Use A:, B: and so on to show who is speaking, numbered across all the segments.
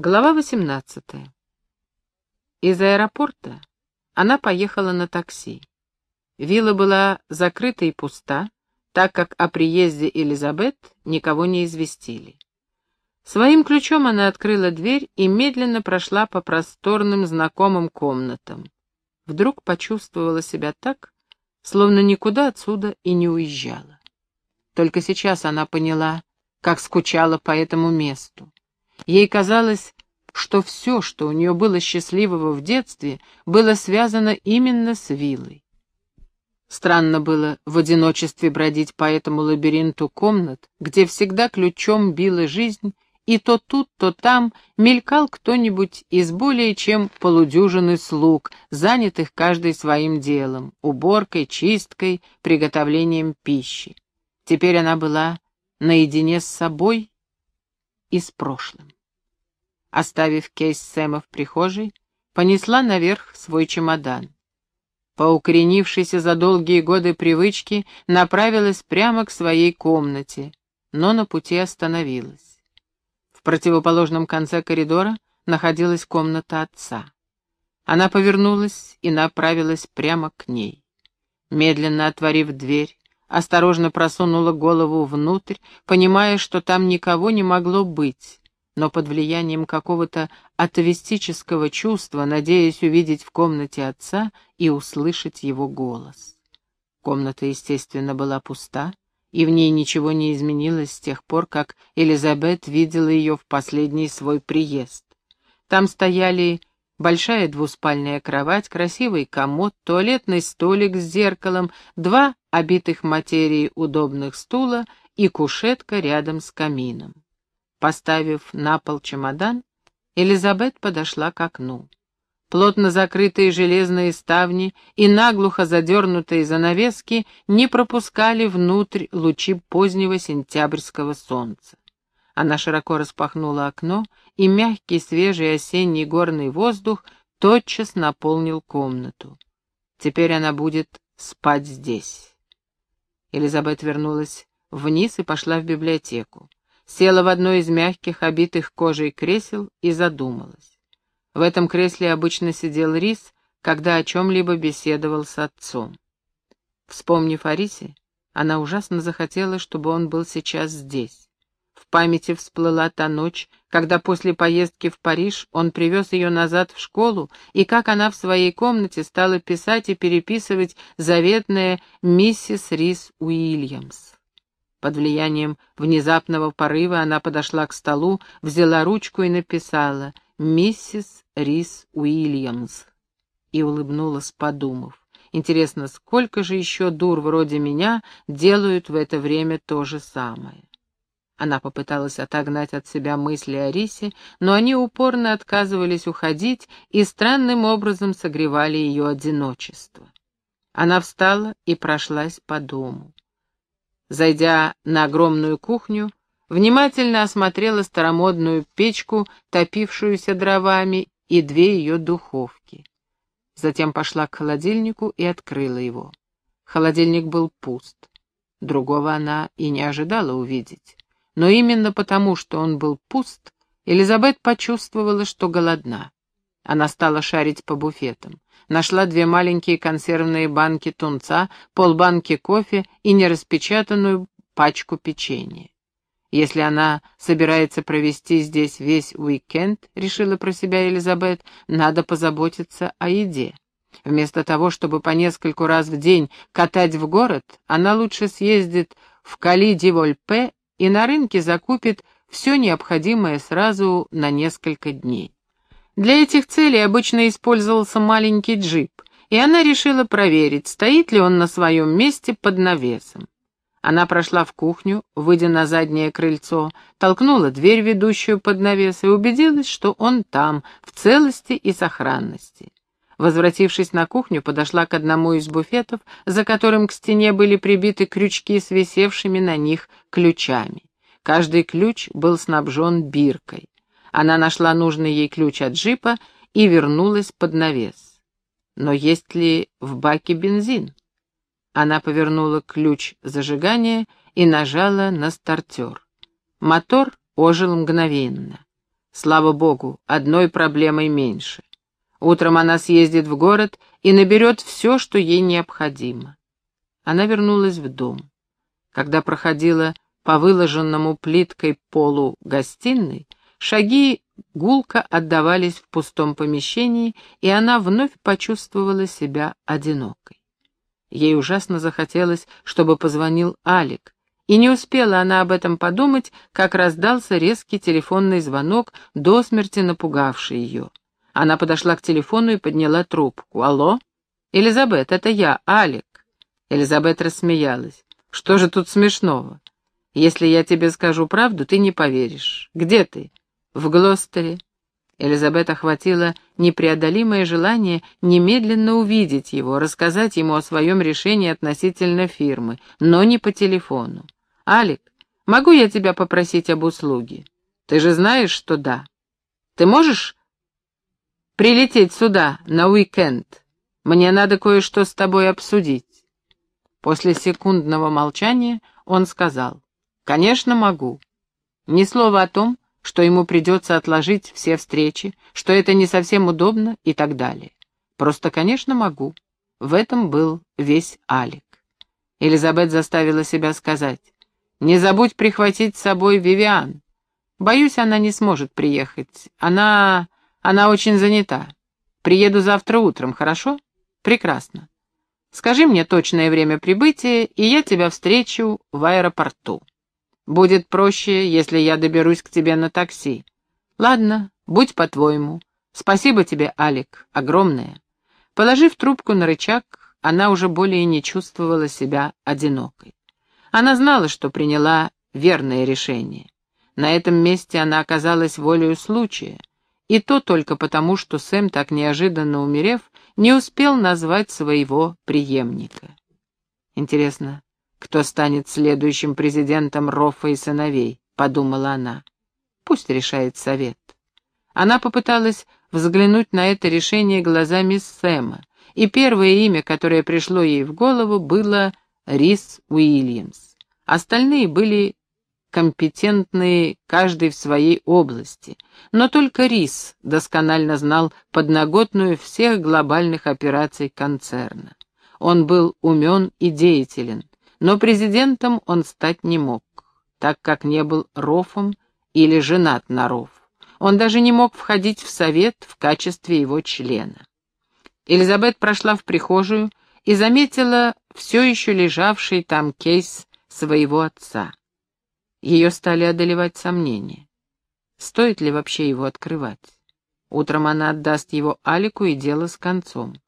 A: Глава 18. Из аэропорта она поехала на такси. Вилла была закрыта и пуста, так как о приезде Элизабет никого не известили. Своим ключом она открыла дверь и медленно прошла по просторным знакомым комнатам. Вдруг почувствовала себя так, словно никуда отсюда и не уезжала. Только сейчас она поняла, как скучала по этому месту. Ей казалось, что все, что у нее было счастливого в детстве, было связано именно с виллой. Странно было в одиночестве бродить по этому лабиринту комнат, где всегда ключом била жизнь, и то тут, то там мелькал кто-нибудь из более чем полудюжины слуг, занятых каждый своим делом — уборкой, чисткой, приготовлением пищи. Теперь она была наедине с собой и с прошлым. Оставив кейс Сэма в прихожей, понесла наверх свой чемодан. По укоренившейся за долгие годы привычке направилась прямо к своей комнате, но на пути остановилась. В противоположном конце коридора находилась комната отца. Она повернулась и направилась прямо к ней. Медленно отворив дверь, осторожно просунула голову внутрь, понимая, что там никого не могло быть, но под влиянием какого-то атовистического чувства, надеясь увидеть в комнате отца и услышать его голос. Комната, естественно, была пуста, и в ней ничего не изменилось с тех пор, как Элизабет видела ее в последний свой приезд. Там стояли большая двуспальная кровать, красивый комод, туалетный столик с зеркалом, два обитых материей удобных стула и кушетка рядом с камином. Поставив на пол чемодан, Элизабет подошла к окну. Плотно закрытые железные ставни и наглухо задернутые занавески не пропускали внутрь лучи позднего сентябрьского солнца. Она широко распахнула окно, и мягкий свежий осенний горный воздух тотчас наполнил комнату. Теперь она будет спать здесь. Элизабет вернулась вниз и пошла в библиотеку. Села в одно из мягких, обитых кожей кресел и задумалась. В этом кресле обычно сидел Рис, когда о чем-либо беседовал с отцом. Вспомнив о Рисе, она ужасно захотела, чтобы он был сейчас здесь. В памяти всплыла та ночь, когда после поездки в Париж он привез ее назад в школу, и как она в своей комнате стала писать и переписывать заветное «Миссис Рис Уильямс». Под влиянием внезапного порыва она подошла к столу, взяла ручку и написала «Миссис Рис Уильямс» и улыбнулась, подумав. Интересно, сколько же еще дур вроде меня делают в это время то же самое? Она попыталась отогнать от себя мысли о Рисе, но они упорно отказывались уходить и странным образом согревали ее одиночество. Она встала и прошлась по дому. Зайдя на огромную кухню, внимательно осмотрела старомодную печку, топившуюся дровами, и две ее духовки. Затем пошла к холодильнику и открыла его. Холодильник был пуст. Другого она и не ожидала увидеть. Но именно потому, что он был пуст, Элизабет почувствовала, что голодна. Она стала шарить по буфетам. Нашла две маленькие консервные банки тунца, полбанки кофе и нераспечатанную пачку печенья. Если она собирается провести здесь весь уикенд, решила про себя Элизабет, надо позаботиться о еде. Вместо того, чтобы по нескольку раз в день катать в город, она лучше съездит в Кали-Дивольпе и на рынке закупит все необходимое сразу на несколько дней. Для этих целей обычно использовался маленький джип, и она решила проверить, стоит ли он на своем месте под навесом. Она прошла в кухню, выйдя на заднее крыльцо, толкнула дверь, ведущую под навес, и убедилась, что он там, в целости и сохранности. Возвратившись на кухню, подошла к одному из буфетов, за которым к стене были прибиты крючки с висевшими на них ключами. Каждый ключ был снабжен биркой. Она нашла нужный ей ключ от джипа и вернулась под навес. Но есть ли в баке бензин? Она повернула ключ зажигания и нажала на стартер. Мотор ожил мгновенно. Слава богу, одной проблемой меньше. Утром она съездит в город и наберет все, что ей необходимо. Она вернулась в дом. Когда проходила по выложенному плиткой полу гостиной, шаги гулко отдавались в пустом помещении, и она вновь почувствовала себя одинокой. Ей ужасно захотелось, чтобы позвонил Алик, и не успела она об этом подумать, как раздался резкий телефонный звонок, до смерти напугавший ее. Она подошла к телефону и подняла трубку. «Алло? Элизабет, это я, Алик». Элизабет рассмеялась. «Что же тут смешного? Если я тебе скажу правду, ты не поверишь. Где ты?» «В Глостере». Элизабет охватила непреодолимое желание немедленно увидеть его, рассказать ему о своем решении относительно фирмы, но не по телефону. «Алик, могу я тебя попросить об услуге? Ты же знаешь, что да. Ты можешь прилететь сюда на уикенд? Мне надо кое-что с тобой обсудить». После секундного молчания он сказал, «Конечно, могу. Ни слова о том, что ему придется отложить все встречи, что это не совсем удобно и так далее. Просто, конечно, могу. В этом был весь Алик. Элизабет заставила себя сказать, «Не забудь прихватить с собой Вивиан. Боюсь, она не сможет приехать. Она... она очень занята. Приеду завтра утром, хорошо? Прекрасно. Скажи мне точное время прибытия, и я тебя встречу в аэропорту. Будет проще, если я доберусь к тебе на такси. Ладно, будь по-твоему. Спасибо тебе, Алик, огромное. Положив трубку на рычаг, она уже более не чувствовала себя одинокой. Она знала, что приняла верное решение. На этом месте она оказалась волею случая, и то только потому, что Сэм, так неожиданно умерев, не успел назвать своего преемника. Интересно, кто станет следующим президентом Роффа и сыновей, подумала она. Пусть решает совет. Она попыталась взглянуть на это решение глазами Сэма, и первое имя, которое пришло ей в голову, было Рис Уильямс. Остальные были компетентные каждый в своей области, но только Рис досконально знал подноготную всех глобальных операций концерна. Он был умен и деятелен, но президентом он стать не мог, так как не был рофом или женат на ров. Он даже не мог входить в совет в качестве его члена. Элизабет прошла в прихожую и заметила все еще лежавший там кейс своего отца. Ее стали одолевать сомнения. Стоит ли вообще его открывать? Утром она отдаст его Алику и дело с концом.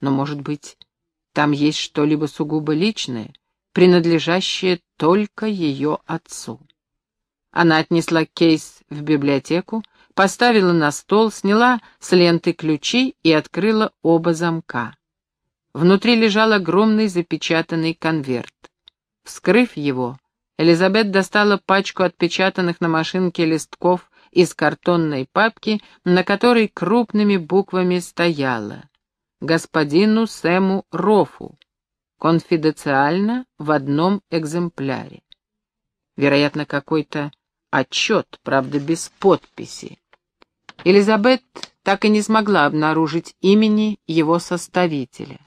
A: Но, может быть, там есть что-либо сугубо личное, принадлежащее только ее отцу. Она отнесла кейс в библиотеку, поставила на стол, сняла с ленты ключи и открыла оба замка. Внутри лежал огромный запечатанный конверт. Вскрыв его, Элизабет достала пачку отпечатанных на машинке листков из картонной папки, на которой крупными буквами стояло «Господину Сэму Рофу. Конфиденциально в одном экземпляре». Вероятно, какой-то отчет, правда, без подписи. Элизабет так и не смогла обнаружить имени его составителя.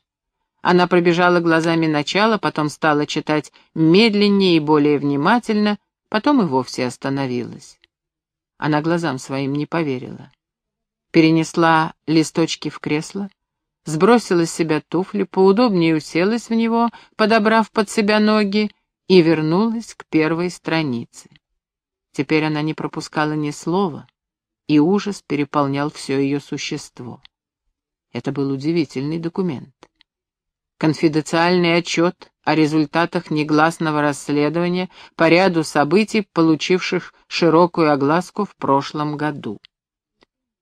A: Она пробежала глазами начало, потом стала читать медленнее и более внимательно, потом и вовсе остановилась. Она глазам своим не поверила. Перенесла листочки в кресло, сбросила с себя туфли, поудобнее уселась в него, подобрав под себя ноги, и вернулась к первой странице. Теперь она не пропускала ни слова, и ужас переполнял все ее существо. Это был удивительный документ. Конфиденциальный отчет о результатах негласного расследования по ряду событий, получивших широкую огласку в прошлом году.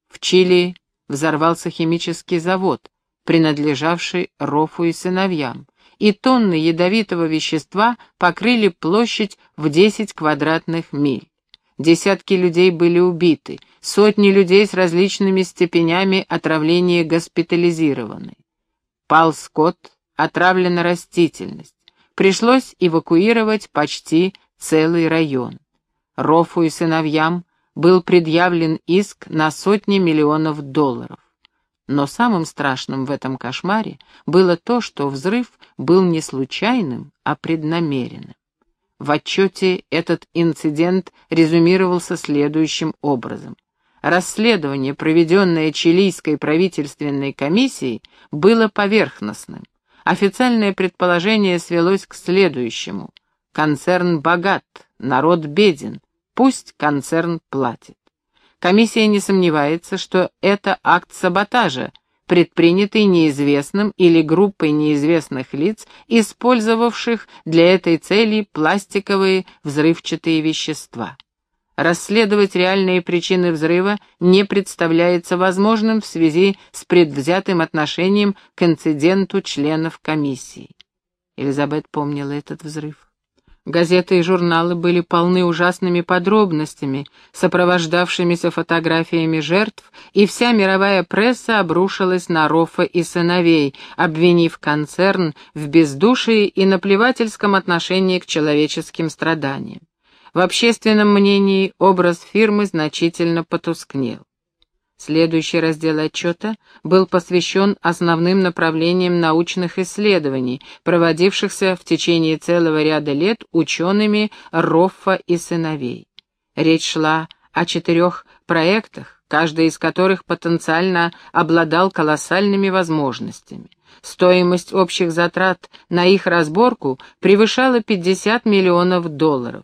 A: В Чили взорвался химический завод, принадлежавший Рофу и сыновьям, и тонны ядовитого вещества покрыли площадь в 10 квадратных миль. Десятки людей были убиты, сотни людей с различными степенями отравления госпитализированы. Пал скот, отравлена растительность. Пришлось эвакуировать почти целый район. Рофу и сыновьям был предъявлен иск на сотни миллионов долларов. Но самым страшным в этом кошмаре было то, что взрыв был не случайным, а преднамеренным. В отчете этот инцидент резюмировался следующим образом. Расследование, проведенное чилийской правительственной комиссией, было поверхностным. Официальное предположение свелось к следующему. Концерн богат, народ беден, пусть концерн платит. Комиссия не сомневается, что это акт саботажа, предпринятый неизвестным или группой неизвестных лиц, использовавших для этой цели пластиковые взрывчатые вещества. Расследовать реальные причины взрыва не представляется возможным в связи с предвзятым отношением к инциденту членов комиссии. Элизабет помнила этот взрыв. Газеты и журналы были полны ужасными подробностями, сопровождавшимися фотографиями жертв, и вся мировая пресса обрушилась на Рофа и сыновей, обвинив концерн в бездушии и наплевательском отношении к человеческим страданиям. В общественном мнении образ фирмы значительно потускнел. Следующий раздел отчета был посвящен основным направлениям научных исследований, проводившихся в течение целого ряда лет учеными Роффа и сыновей. Речь шла о четырех проектах, каждый из которых потенциально обладал колоссальными возможностями. Стоимость общих затрат на их разборку превышала 50 миллионов долларов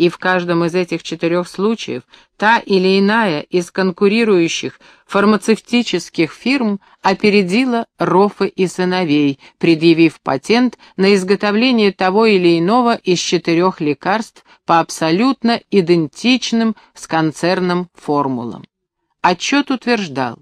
A: и в каждом из этих четырех случаев та или иная из конкурирующих фармацевтических фирм опередила Рофа и сыновей, предъявив патент на изготовление того или иного из четырех лекарств по абсолютно идентичным с концерном формулам. Отчет утверждал,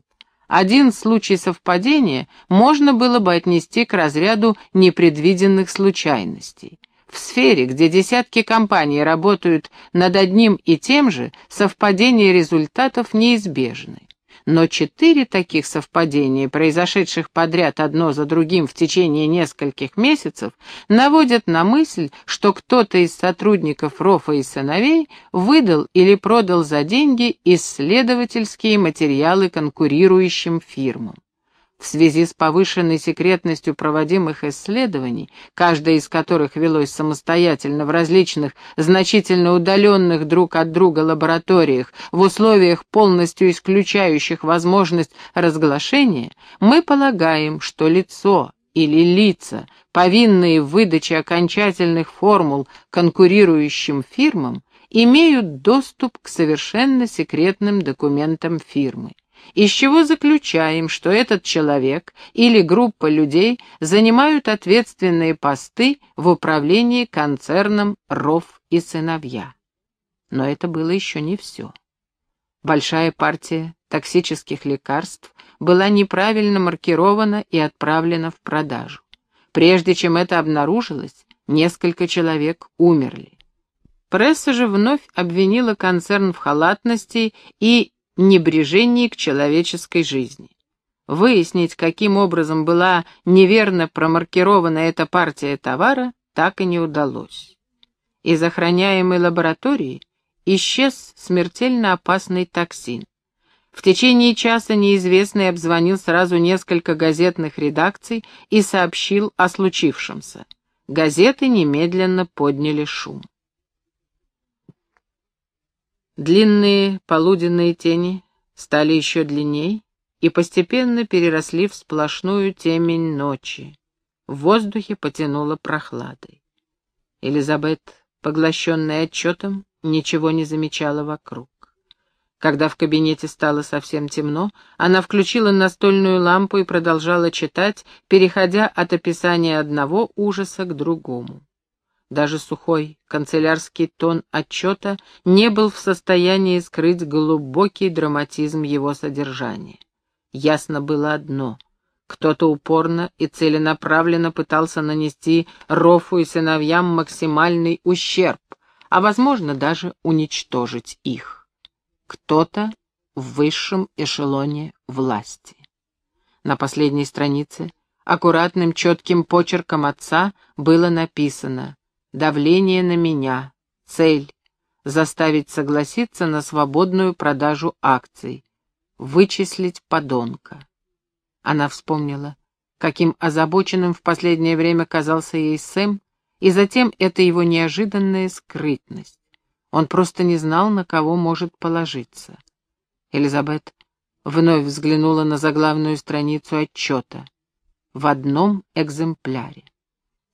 A: один случай совпадения можно было бы отнести к разряду непредвиденных случайностей. В сфере, где десятки компаний работают над одним и тем же, совпадения результатов неизбежны. Но четыре таких совпадения, произошедших подряд одно за другим в течение нескольких месяцев, наводят на мысль, что кто-то из сотрудников Рофа и сыновей выдал или продал за деньги исследовательские материалы конкурирующим фирмам. В связи с повышенной секретностью проводимых исследований, каждое из которых велось самостоятельно в различных, значительно удаленных друг от друга лабораториях, в условиях, полностью исключающих возможность разглашения, мы полагаем, что лицо или лица, повинные в выдаче окончательных формул конкурирующим фирмам, имеют доступ к совершенно секретным документам фирмы из чего заключаем, что этот человек или группа людей занимают ответственные посты в управлении концерном «Ров и сыновья». Но это было еще не все. Большая партия токсических лекарств была неправильно маркирована и отправлена в продажу. Прежде чем это обнаружилось, несколько человек умерли. Пресса же вновь обвинила концерн в халатности и небрежении к человеческой жизни. Выяснить, каким образом была неверно промаркирована эта партия товара, так и не удалось. Из охраняемой лаборатории исчез смертельно опасный токсин. В течение часа неизвестный обзвонил сразу несколько газетных редакций и сообщил о случившемся. Газеты немедленно подняли шум. Длинные полуденные тени стали еще длинней и постепенно переросли в сплошную темень ночи. В воздухе потянуло прохладой. Элизабет, поглощенная отчетом, ничего не замечала вокруг. Когда в кабинете стало совсем темно, она включила настольную лампу и продолжала читать, переходя от описания одного ужаса к другому. Даже сухой канцелярский тон отчета не был в состоянии скрыть глубокий драматизм его содержания. Ясно было одно — кто-то упорно и целенаправленно пытался нанести Рофу и сыновьям максимальный ущерб, а, возможно, даже уничтожить их. Кто-то в высшем эшелоне власти. На последней странице аккуратным четким почерком отца было написано Давление на меня. Цель. заставить согласиться на свободную продажу акций, вычислить подонка. Она вспомнила, каким озабоченным в последнее время казался ей Сэм, и затем это его неожиданная скрытность. Он просто не знал, на кого может положиться. Элизабет вновь взглянула на заглавную страницу отчета. В одном экземпляре.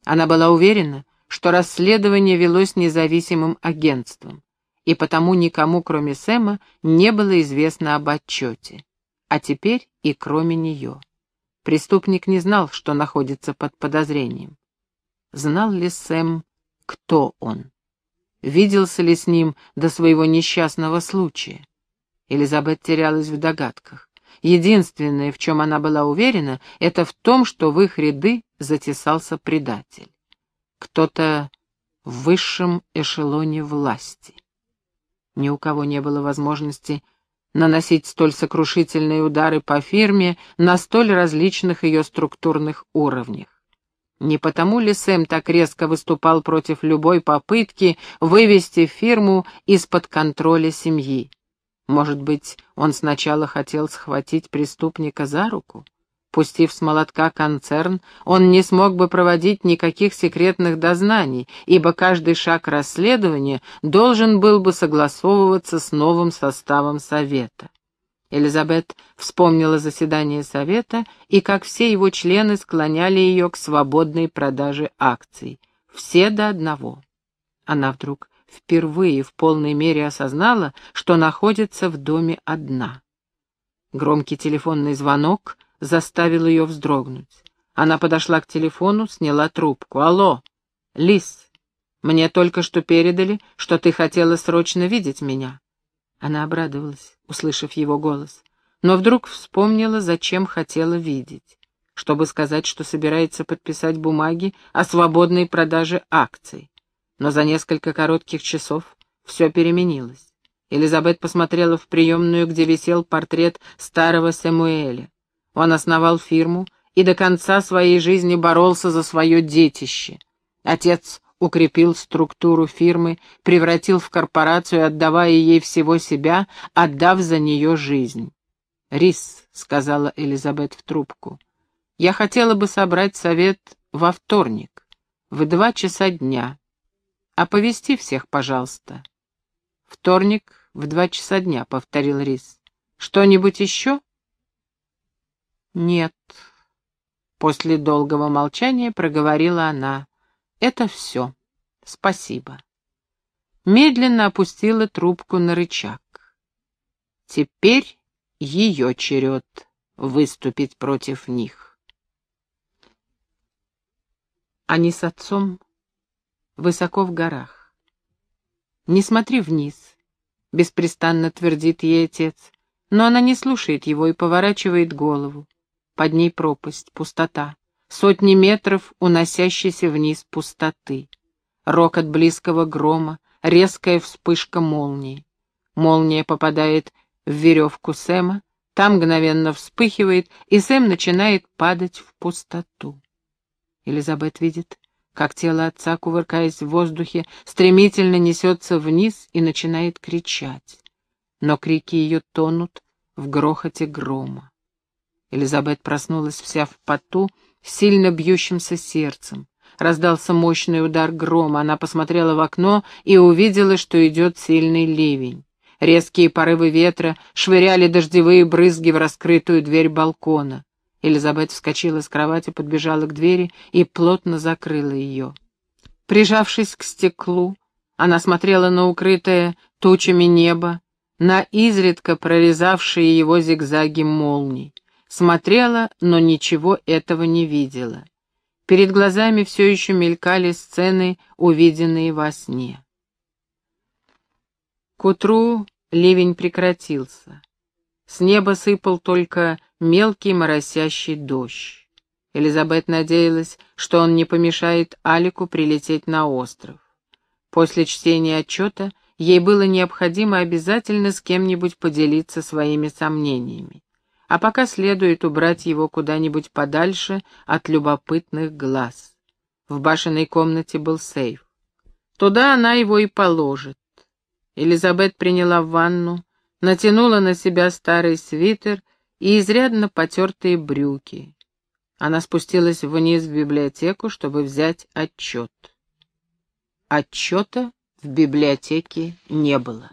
A: Она была уверена, что расследование велось независимым агентством, и потому никому, кроме Сэма, не было известно об отчете. А теперь и кроме нее. Преступник не знал, что находится под подозрением. Знал ли Сэм, кто он? Виделся ли с ним до своего несчастного случая? Элизабет терялась в догадках. Единственное, в чем она была уверена, это в том, что в их ряды затесался предатель. Кто-то в высшем эшелоне власти. Ни у кого не было возможности наносить столь сокрушительные удары по фирме на столь различных ее структурных уровнях. Не потому ли Сэм так резко выступал против любой попытки вывести фирму из-под контроля семьи? Может быть, он сначала хотел схватить преступника за руку? Пустив с молотка концерн, он не смог бы проводить никаких секретных дознаний, ибо каждый шаг расследования должен был бы согласовываться с новым составом совета. Элизабет вспомнила заседание совета и как все его члены склоняли ее к свободной продаже акций. Все до одного. Она вдруг впервые в полной мере осознала, что находится в доме одна. Громкий телефонный звонок заставил ее вздрогнуть. Она подошла к телефону, сняла трубку. «Алло, Лис, мне только что передали, что ты хотела срочно видеть меня». Она обрадовалась, услышав его голос, но вдруг вспомнила, зачем хотела видеть. Чтобы сказать, что собирается подписать бумаги о свободной продаже акций. Но за несколько коротких часов все переменилось. Элизабет посмотрела в приемную, где висел портрет старого Самуэля. Он основал фирму и до конца своей жизни боролся за свое детище. Отец укрепил структуру фирмы, превратил в корпорацию, отдавая ей всего себя, отдав за нее жизнь. «Рис», — сказала Элизабет в трубку, — «я хотела бы собрать совет во вторник, в два часа дня. Оповести всех, пожалуйста». «Вторник в два часа дня», — повторил Рис. «Что-нибудь еще?» «Нет». После долгого молчания проговорила она. «Это все. Спасибо». Медленно опустила трубку на рычаг. Теперь ее черед выступить против них. Они с отцом высоко в горах. «Не смотри вниз», — беспрестанно твердит ей отец, но она не слушает его и поворачивает голову. Под ней пропасть, пустота, сотни метров уносящейся вниз пустоты. Рокот близкого грома, резкая вспышка молнии. Молния попадает в веревку Сэма, там мгновенно вспыхивает, и Сэм начинает падать в пустоту. Элизабет видит, как тело отца, кувыркаясь в воздухе, стремительно несется вниз и начинает кричать. Но крики ее тонут в грохоте грома. Элизабет проснулась вся в поту, сильно бьющимся сердцем. Раздался мощный удар грома, она посмотрела в окно и увидела, что идет сильный ливень. Резкие порывы ветра швыряли дождевые брызги в раскрытую дверь балкона. Элизабет вскочила с кровати, подбежала к двери и плотно закрыла ее. Прижавшись к стеклу, она смотрела на укрытое тучами небо, на изредка прорезавшие его зигзаги молний. Смотрела, но ничего этого не видела. Перед глазами все еще мелькали сцены, увиденные во сне. К утру ливень прекратился. С неба сыпал только мелкий моросящий дождь. Элизабет надеялась, что он не помешает Алику прилететь на остров. После чтения отчета ей было необходимо обязательно с кем-нибудь поделиться своими сомнениями а пока следует убрать его куда-нибудь подальше от любопытных глаз. В башенной комнате был сейф. Туда она его и положит. Элизабет приняла ванну, натянула на себя старый свитер и изрядно потертые брюки. Она спустилась вниз в библиотеку, чтобы взять отчет. Отчета в библиотеке не было.